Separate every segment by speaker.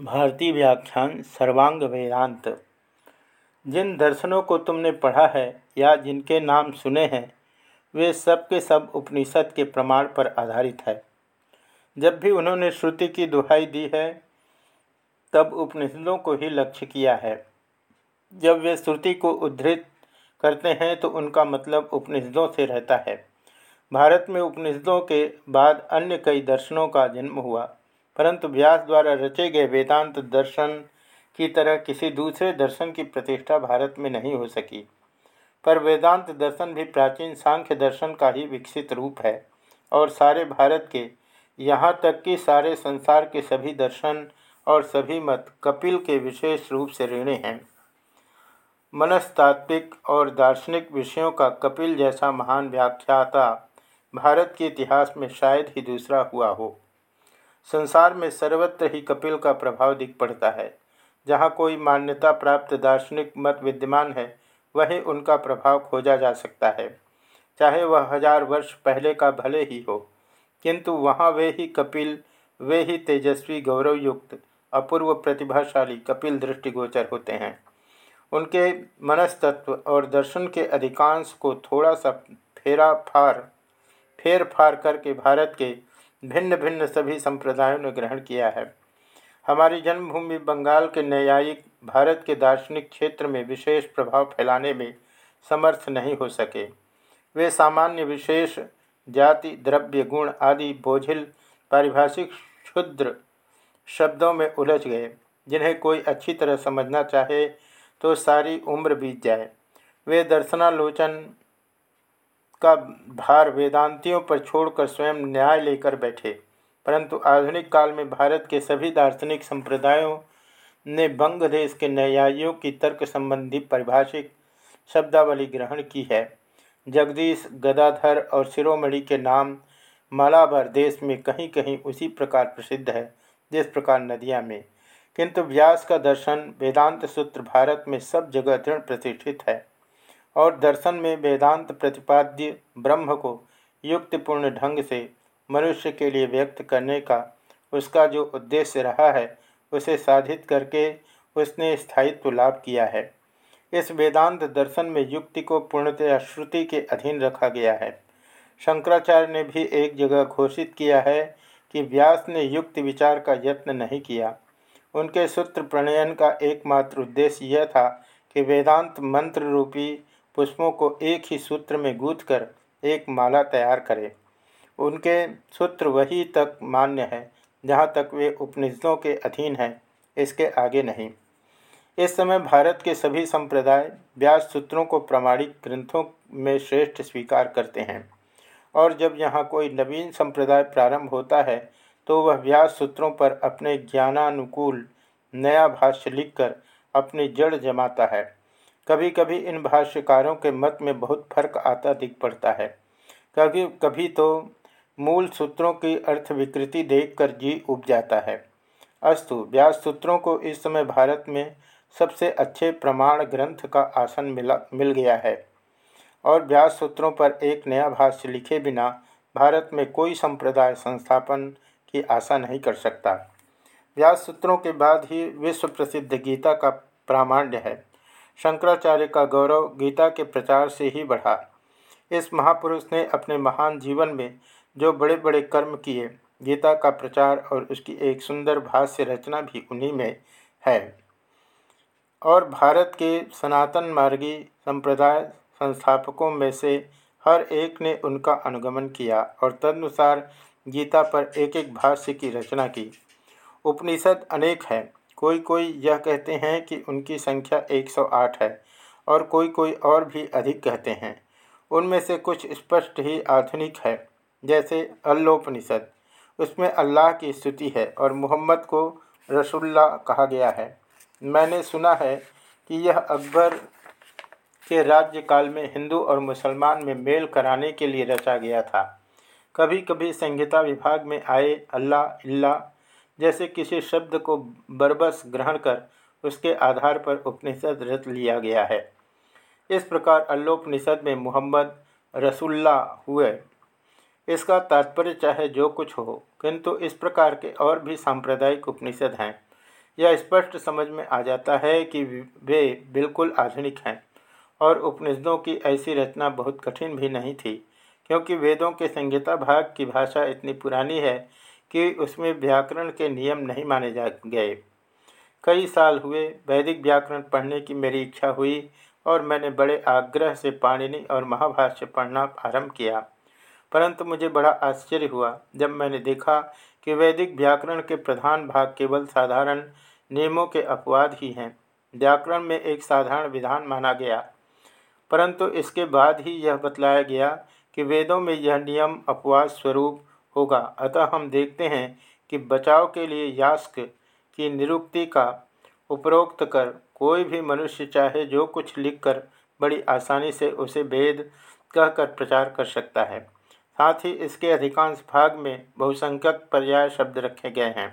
Speaker 1: भारतीय व्याख्यान सर्वांग वेदांत। जिन दर्शनों को तुमने पढ़ा है या जिनके नाम सुने हैं, वे सब के सब उपनिषद के प्रमाण पर आधारित है। जब भी उन्होंने श्रुति की दुहाई दी है, तब उपनिषदों को ही लक्ष्य किया है। जब वे श्रुति को उद्धृत करते हैं तो उनका मतलब उपनिषदों से रहता है। भारत में उपनिषदों के बाद अन्य कई दर्शनों का जन्म हुआ। परंतु व्यास द्वारा रचे गए वेदांत दर्शन की तरह किसी दूसरे दर्शन की प्रतिष्ठा भारत में नहीं हो सकी। पर वेदांत दर्शन भी प्राचीन सांख्य दर्शन का ही विकसित रूप है और सारे भारत के, यहाँ तक कि सारे संसार के सभी दर्शन और सभी मत कपिल के विशेष रूप से ऋणी हैं। मनस्तात्विक और दार्शनिक विषयों का कपिल जैसा महान व्याख्याता भारत के इतिहास में शायद ही दूसरा हुआ हो। संसार में सर्वत्र ही कपिल का प्रभाव दिख पड़ता है। जहाँ कोई मान्यता प्राप्त दार्शनिक मत विद्यमान है, वहीं उनका प्रभाव खोजा जा सकता है। चाहे वह हज़ार वर्ष पहले का भले ही हो, किंतु वहाँ वे ही कपिल, वे ही तेजस्वी, गौरवयुक्त, अपूर्व प्रतिभाशाली कपिल दृष्टिगोचर होते हैं। उनके मनस्तत्व और दर्शन के अधिकांश को थोड़ा सा फेरा फार, फेर फार करके भारत के भिन्न भिन्न सभी संप्रदायों ने ग्रहण किया है। हमारी जन्मभूमि बंगाल के न्यायिक, भारत के दार्शनिक क्षेत्र में विशेष प्रभाव फैलाने में समर्थ नहीं हो सके। वे सामान्य विशेष, जाति, द्रव्य, गुण आदि बोझिल, पारिभाषिक, क्षुद्र शब्दों में उलझ गए। जिन्हें कोई अच्छी तरह समझना चाहे तो सारी उम्र बीत जाए। वे दर्शनालोचन का भार वेदांतियों पर छोड़कर स्वयं न्याय लेकर बैठे। परंतु आधुनिक काल में भारत के सभी दार्शनिक संप्रदायों ने बंग देश के न्यायियों की तर्क संबंधी परिभाषिक शब्दावली ग्रहण की है। जगदीश, गदाधर और शिरोमणि के नाम मालाबार देश में कहीं कहीं उसी प्रकार प्रसिद्ध है, जिस प्रकार नदियाँ में। किंतु व्यास का दर्शन वेदांत सूत्र भारत में सब जगह दृढ़ प्रतिष्ठित है। और दर्शन में वेदांत प्रतिपाद्य ब्रह्म को युक्तिपूर्ण ढंग से मनुष्य के लिए व्यक्त करने का उसका जो उद्देश्य रहा है, उसे साधित करके उसने स्थायित्व लाभ किया है। इस वेदांत दर्शन में युक्ति को पूर्णतया श्रुति के अधीन रखा गया है। शंकराचार्य ने भी एक जगह घोषित किया है कि व्यास ने युक्ति विचार का यत्न नहीं किया। उनके सूत्र प्रणयन का एकमात्र उद्देश्य यह था कि वेदांत मंत्र रूपी पुष्पों को एक ही सूत्र में गूँथकर एक माला तैयार करें। उनके सूत्र वही तक मान्य है, जहाँ तक वे उपनिषदों के अधीन हैं, इसके आगे नहीं। इस समय भारत के सभी संप्रदाय व्यास सूत्रों को प्रमाणिक ग्रंथों में श्रेष्ठ स्वीकार करते हैं। और जब यहाँ कोई नवीन संप्रदाय प्रारंभ होता है तो वह व्यास सूत्रों पर अपने ज्ञानानुकूल नया भाष्य लिखकर अपनी जड़ जमाता है। कभी कभी इन भाष्यकारों के मत में बहुत फ़र्क आता दिख पड़ता है। कभी कभी तो मूल सूत्रों की अर्थ विकृति देखकर जी उब जाता है। अस्तु, व्यास सूत्रों को इस समय भारत में सबसे अच्छे प्रमाण ग्रंथ का आसन मिला, मिल गया है। और व्यास सूत्रों पर एक नया भाष्य लिखे बिना भारत में कोई संप्रदाय संस्थापन की आशा नहीं कर सकता। व्यास सूत्रों के बाद ही विश्व प्रसिद्ध गीता का प्रामाण्य है। शंकराचार्य का गौरव गीता के प्रचार से ही बढ़ा। इस महापुरुष ने अपने महान जीवन में जो बड़े बड़े कर्म किए, गीता का प्रचार और उसकी एक सुंदर भाष्य रचना भी उन्हीं में है। और भारत के सनातन मार्गी संप्रदाय संस्थापकों में से हर एक ने उनका अनुगमन किया और तदनुसार गीता पर एक एक भाष्य की रचना की। उपनिषद अनेक हैं। कोई कोई यह कहते हैं कि उनकी संख्या 108 है और कोई कोई और भी अधिक कहते हैं। उनमें से कुछ स्पष्ट ही आधुनिक है, जैसे अल्लोपनिषद। उसमें अल्लाह की स्तुति है और मोहम्मद को रसुल्ला कहा गया है। मैंने सुना है कि यह अकबर के राज्यकाल में हिंदू और मुसलमान में मेल कराने के लिए रचा गया था। कभी कभी संहिता विभाग में आए अल्लाह इल्ला जैसे किसी शब्द को बरबस ग्रहण कर उसके आधार पर उपनिषद रच लिया गया है। इस प्रकार अल्लोपनिषद में मोहम्मद रसुल्ला हुए। इसका तात्पर्य चाहे जो कुछ हो, किंतु इस प्रकार के और भी सांप्रदायिक उपनिषद हैं। यह स्पष्ट समझ में आ जाता है कि वे बिल्कुल आधुनिक हैं और उपनिषदों की ऐसी रचना बहुत कठिन भी नहीं थी, क्योंकि वेदों के संहिता भाग की भाषा इतनी पुरानी है कि उसमें व्याकरण के नियम नहीं माने जा गए। कई साल हुए, वैदिक व्याकरण पढ़ने की मेरी इच्छा हुई और मैंने बड़े आग्रह से पाणिनि और महाभाष्य पढ़ना आरंभ किया। परंतु मुझे बड़ा आश्चर्य हुआ जब मैंने देखा कि वैदिक व्याकरण के प्रधान भाग केवल साधारण नियमों के अपवाद ही हैं। व्याकरण में एक साधारण विधान माना गया। परंतु इसके बाद ही यह बतलाया गया कि वेदों में यह नियम अपवाद स्वरूप होगा। अतः हम देखते हैं कि बचाव के लिए यास्क की निरुक्ति का उपरोक्त कर कोई भी मनुष्य चाहे जो कुछ लिखकर बड़ी आसानी से उसे वेद कहकर प्रचार कर सकता है। साथ ही इसके अधिकांश भाग में बहुसंख्यक पर्याय शब्द रखे गए हैं।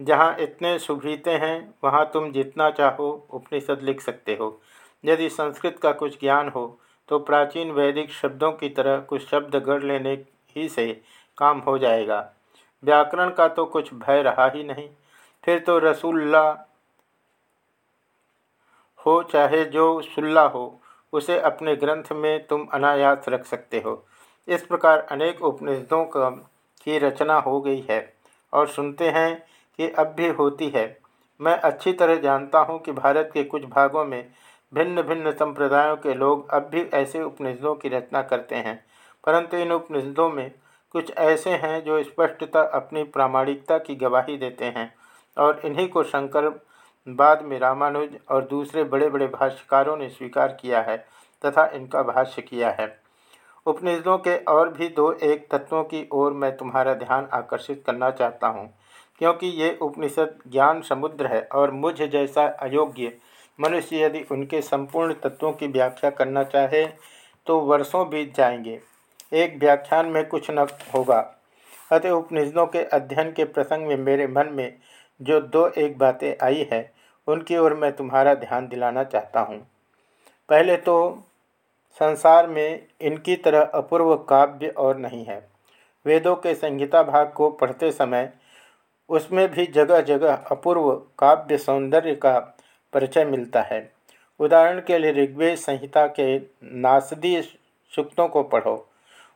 Speaker 1: जहाँ इतने सुभीते हैं, वहाँ तुम जितना चाहो उपनिषद लिख सकते हो। यदि संस्कृत का कुछ ज्ञान हो तो प्राचीन वैदिक शब्दों की तरह कुछ शब्द गढ़ लेने ही से काम हो जाएगा। व्याकरण का तो कुछ भय रहा ही नहीं। फिर तो रसुल्ला हो, चाहे जो सुल्ला हो, उसे अपने ग्रंथ में तुम अनायास रख सकते हो। इस प्रकार अनेक उपनिषदों का की रचना हो गई है और सुनते हैं कि अब भी होती है। मैं अच्छी तरह जानता हूँ कि भारत के कुछ भागों में भिन्न भिन्न संप्रदायों के लोग अब भी ऐसे उपनिषदों की रचना करते हैं, परंतु इन उपनिषदों में कुछ ऐसे हैं जो स्पष्टता अपनी प्रामाणिकता की गवाही देते हैं और इन्हीं को शंकर बाद में रामानुज और दूसरे बड़े बड़े भाष्यकारों ने स्वीकार किया है तथा इनका भाष्य किया है। उपनिषदों के और भी दो एक तत्वों की ओर मैं तुम्हारा ध्यान आकर्षित करना चाहता हूँ, क्योंकि ये उपनिषद ज्ञान समुद्र है और मुझ जैसा अयोग्य मनुष्य यदि उनके संपूर्ण तत्वों की व्याख्या करना चाहे तो वर्षों बीत जाएँगे। एक व्याख्यान में कुछ न होगा। अतः उपनिषदों के अध्ययन के प्रसंग में मेरे मन में जो दो एक बातें आई हैं, उनकी ओर मैं तुम्हारा ध्यान दिलाना चाहता हूँ। पहले तो संसार में इनकी तरह अपूर्व काव्य और नहीं है। वेदों के संहिता भाग को पढ़ते समय, उसमें भी जगह जगह अपूर्व काव्य सौंदर्य का परिचय मिलता है। उदाहरण के लिए ऋग्वेद संहिता के नासदी सूक्तों को पढ़ो।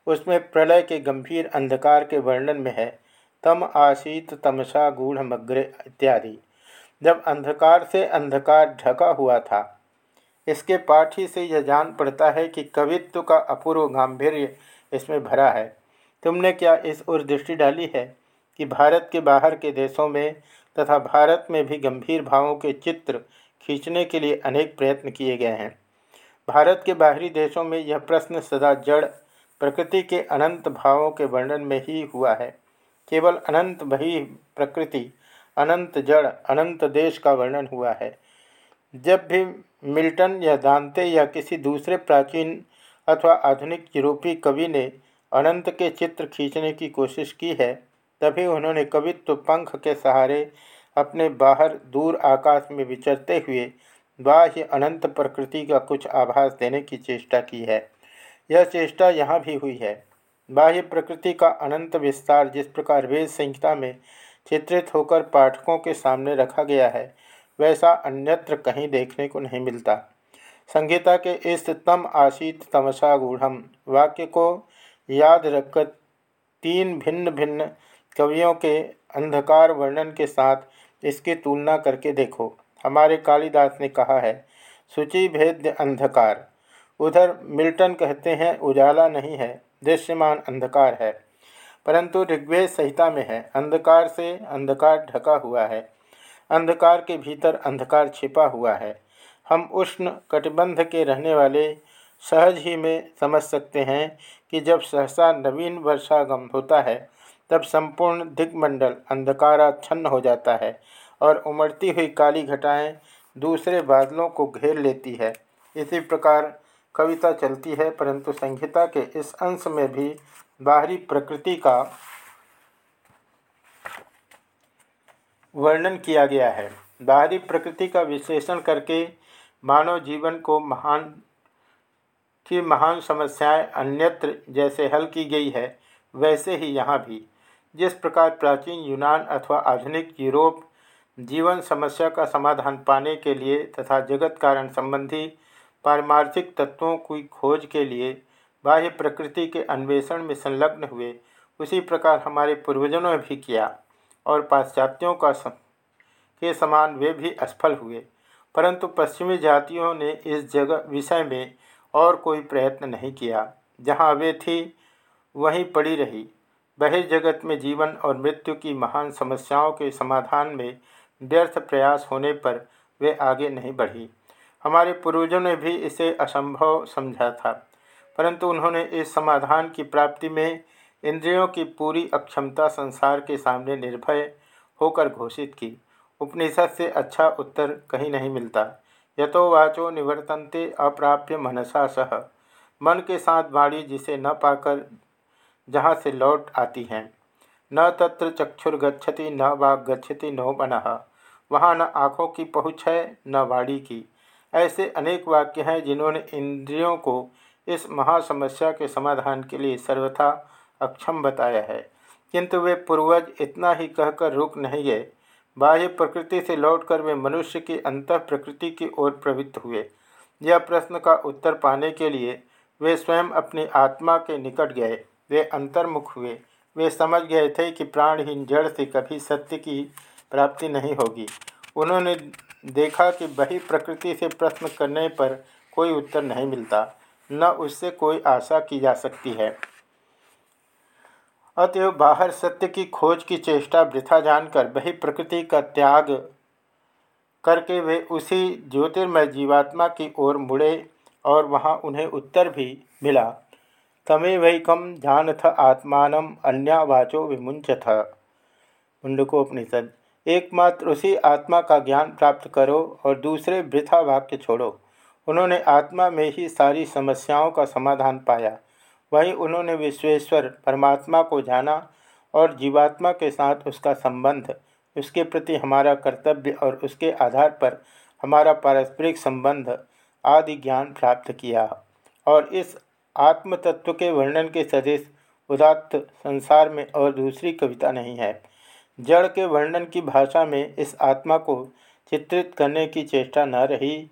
Speaker 1: उसमें प्रलय के गंभीर अंधकार के वर्णन में है, तम आशीत तमसा गूढ़ मग्र इत्यादि। जब अंधकार से अंधकार ढका हुआ था, इसके पाठ से यह जान पड़ता है कि कवित्व का अपूर्व गांधीर्य इसमें भरा है। तुमने क्या इस ओर दृष्टि डाली है कि भारत के बाहर के देशों में तथा भारत में भी गंभीर भावों के चित्र खींचने के लिए अनेक प्रयत्न किए गए हैं? भारत के बाहरी देशों में यह प्रश्न सदा जड़ प्रकृति के अनंत भावों के वर्णन में ही हुआ है। केवल अनंत वही प्रकृति, अनंत जड़, अनंत देश का वर्णन हुआ है। जब भी मिल्टन या दांते या किसी दूसरे प्राचीन अथवा आधुनिक यूरोपीय कवि ने अनंत के चित्र खींचने की कोशिश की है, तभी उन्होंने कवित्व पंख के सहारे अपने बाहर दूर आकाश में विचरते हुए बाह्य अनंत प्रकृति का कुछ आभास देने की चेष्टा की है। यह चेष्टा यहाँ भी हुई है। बाह्य प्रकृति का अनंत विस्तार जिस प्रकार वेद संहिता में चित्रित होकर पाठकों के सामने रखा गया है, वैसा अन्यत्र कहीं देखने को नहीं मिलता। संगीता के इस तम आशीत तमसा गूढ़ वाक्य को याद रखकर तीन भिन्न भिन्न कवियों के अंधकार वर्णन के साथ इसकी तुलना करके देखो। हमारे कालिदास ने कहा है, सूचि भेद्य अंधकार। उधर मिल्टन कहते हैं, उजाला नहीं है, दृश्यमान अंधकार है। परंतु ऋग्वेद संहिता में है, अंधकार से अंधकार ढका हुआ है, अंधकार के भीतर अंधकार छिपा हुआ है। हम उष्ण कटिबंध के रहने वाले सहज ही में समझ सकते हैं कि जब सहसा नवीन वर्षागम होता है, तब संपूर्ण दिग्मंडल अंधकाराच्छन्न हो जाता है और उमड़ती हुई काली घटाएँ दूसरे बादलों को घेर लेती है। इसी प्रकार कविता चलती है, परंतु संहिता के इस अंश में भी बाहरी प्रकृति का वर्णन किया गया है। बाहरी प्रकृति का विश्लेषण करके मानव जीवन को महान, की महान समस्याएँ अन्यत्र जैसे हल की गई है, वैसे ही यहाँ भी। जिस प्रकार प्राचीन यूनान अथवा आधुनिक यूरोप जीवन समस्या का समाधान पाने के लिए तथा जगत कारण संबंधी पारमार्थिक तत्वों की खोज के लिए बाह्य प्रकृति के अन्वेषण में संलग्न हुए। उसी प्रकार हमारे पूर्वजों ने भी किया और पाश्चात्यों का सम, के समान वे भी असफल हुए। परंतु पश्चिमी जातियों ने इस जगह विषय में और कोई प्रयत्न नहीं किया। जहाँ वे थी वहीं पड़ी रही। बहिर्जगत में जीवन और मृत्यु की महान समस्याओं के समाधान में व्यर्थ प्रयास होने पर वे आगे नहीं बढ़ी। हमारे पूर्वजों ने भी इसे असंभव समझा था, परंतु उन्होंने इस समाधान की प्राप्ति में इंद्रियों की पूरी अक्षमता संसार के सामने निर्भय होकर घोषित की। उपनिषद से अच्छा उत्तर कहीं नहीं मिलता। यथो वाचो निवर्तनते अप्राप्य मनसा सह। मन के साथ वाणी जिसे न पाकर जहाँ से लौट आती हैं। न तत्र चक्षुर्गछति न वाग गच्छति नो मन। वहाँ न आँखों की पहुँच है, न वाणी की। ऐसे अनेक वाक्य हैं जिन्होंने इंद्रियों को इस महासमस्या के समाधान के लिए सर्वथा अक्षम बताया है। किंतु वे पूर्वज इतना ही कहकर रुक नहीं गए। बाह्य प्रकृति से लौटकर वे मनुष्य की अंत प्रकृति की ओर प्रवृत्त हुए। यह प्रश्न का उत्तर पाने के लिए वे स्वयं अपनी आत्मा के निकट गए। वे अंतर्मुख हुए। वे समझ गए थे कि प्राणहीन जड़ से कभी सत्य की प्राप्ति नहीं होगी। उन्होंने देखा कि बही प्रकृति से प्रश्न करने पर कोई उत्तर नहीं मिलता, न उससे कोई आशा की जा सकती है। अतएव बाहर सत्य की खोज की चेष्टा वृथा जानकर बही प्रकृति का त्याग करके वे उसी ज्योतिर्मय जीवात्मा की ओर मुड़े और वहाँ उन्हें उत्तर भी मिला। तमेवैकम जानथ आत्मान अन्या वाचो विमुंचथ मुंडकोपनिषद एकमात्र उसी आत्मा का ज्ञान प्राप्त करो और दूसरे वृथा वाक्य छोड़ो। उन्होंने आत्मा में ही सारी समस्याओं का समाधान पाया। वहीं उन्होंने विश्वेश्वर, परमात्मा को जाना और जीवात्मा के साथ उसका संबंध, उसके प्रति हमारा कर्तव्य और उसके आधार पर हमारा पारस्परिक संबंध आदि ज्ञान प्राप्त किया और इस आत्म तत्व के वर्णन के सदृश उदात्त संसार में और दूसरी कविता नहीं है। जड़ के वर्णन की भाषा में इस आत्मा को चित्रित करने की चेष्टा न रही।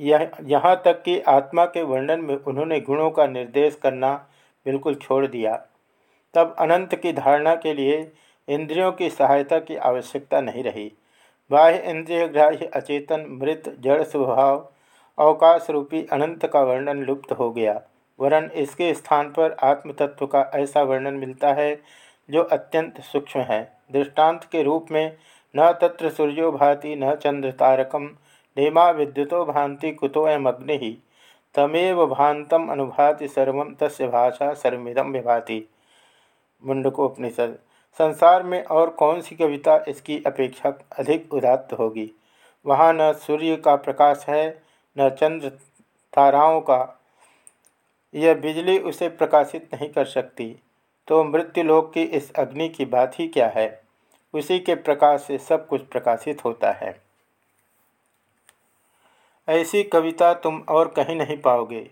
Speaker 1: यह, यहाँ तक कि आत्मा के वर्णन में उन्होंने गुणों का निर्देश करना बिल्कुल छोड़ दिया। तब अनंत की धारणा के लिए इंद्रियों की सहायता की आवश्यकता नहीं रही। बाह्य इंद्रिय ग्राह्य अचेतन मृत जड़ स्वभाव अवकाश रूपी अनंत का वर्णन लुप्त हो गया। वरन इसके स्थान पर आत्मतत्व का ऐसा वर्णन मिलता है जो अत्यंत सूक्ष्म है। दृष्टांत के रूप में, न तत्र सूर्यो भाति, न चंद्र तारकम, नेमा विद्युतो भांति कुतोयम अग्नि, तमेव भातम अनुभाति सर्व, तस्य भाषा सर्विदम विभाति। मुंडकोपनिषद संसार में और कौन सी कविता इसकी अपेक्षा अधिक उदात्त होगी? वहाँ न सूर्य का प्रकाश है, न चंद्र ताराओं का। यह बिजली उसे प्रकाशित नहीं कर सकती। तो मृत्युलोक की इस अग्नि की बात ही क्या है? उसी के प्रकाश से सब कुछ प्रकाशित होता है। ऐसी कविता तुम और कहीं नहीं पाओगे।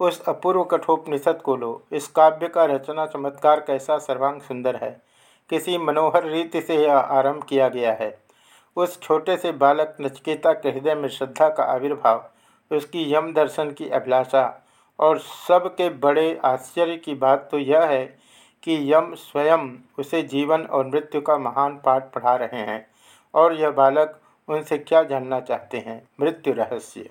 Speaker 1: उस अपूर्व कठोपनिषद को लो। इस काव्य का रचना चमत्कार कैसा सर्वांग सुंदर है। किसी मनोहर रीति से यह आरंभ किया गया है। उस छोटे से बालक नचकेता के हृदय में श्रद्धा का आविर्भाव, उसकी यम दर्शन की अभिलाषा और सबके बड़े आश्चर्य की बात तो यह है कि यम स्वयं उसे जीवन और मृत्यु का महान पाठ पढ़ा रहे हैं और यह बालक उनसे क्या जानना चाहते हैं? मृत्यु रहस्य।